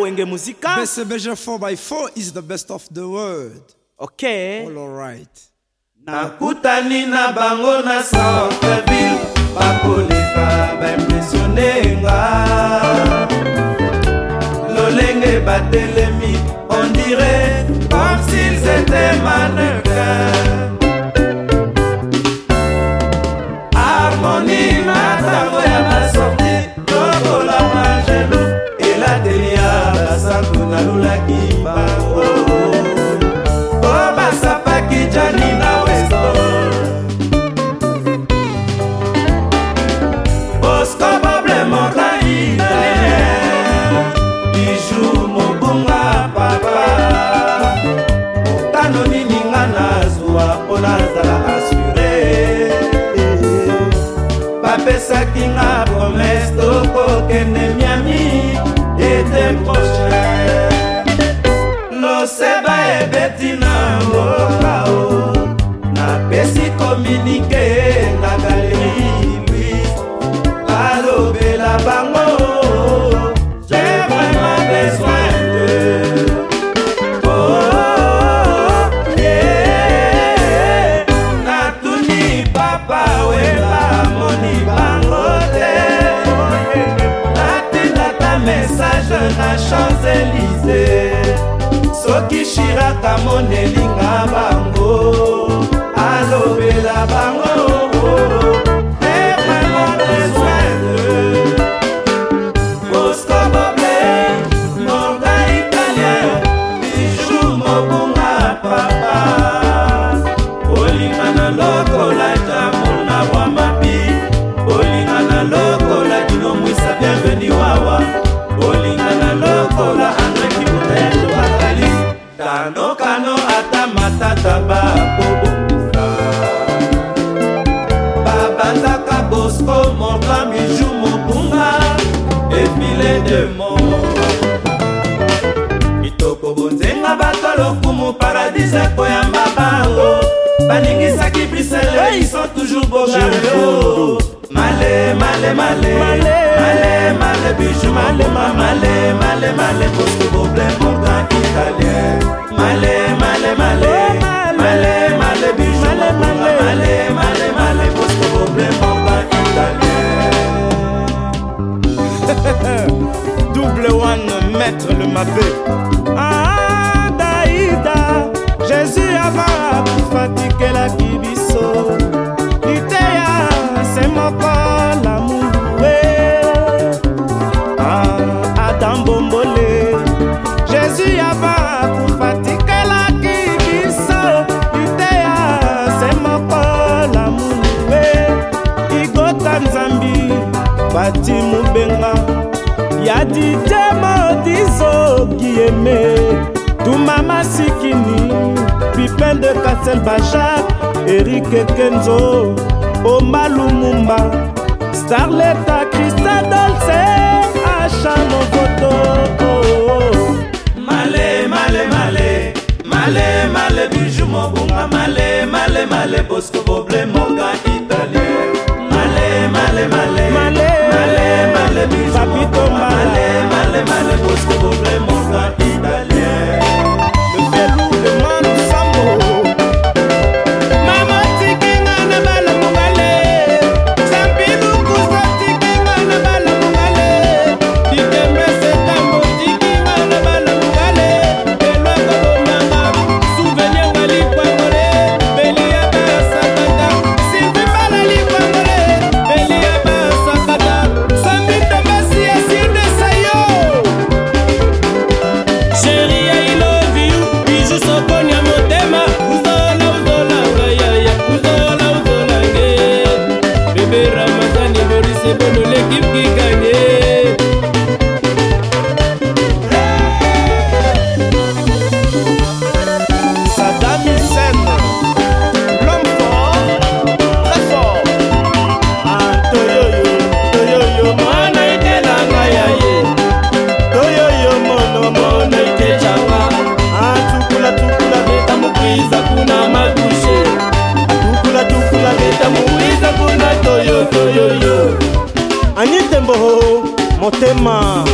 Wenge Musica. Best measure 4 by 4 is the best of the world. Okay. All alright. Nakutani na bango na Centreville bakoleka baimpressione nga lolenge batele harmoni matango ya basorti tokolama gelo elateli ya basantu nalulaki bango o basapaki jani opesaki nga promese tokokende soki shiraka monelinga bango alobela bango oh, oh. Oscar baninga bato lokumu paradis ekoyamba bango baningisaki brisele iso toujours bogareo male male male male male biju malema male male male kosu problème pourtant italien male male male oh, male male biju male male male kosu problème pourtant italien double one maître le mappé temodiso guieme tumama sikini pipin de kasel bachar erike kenzo omalumumba starleta krista dolce acha mokoto male male male male male biju mobunga male male male bosko boble mogai ani tembo motema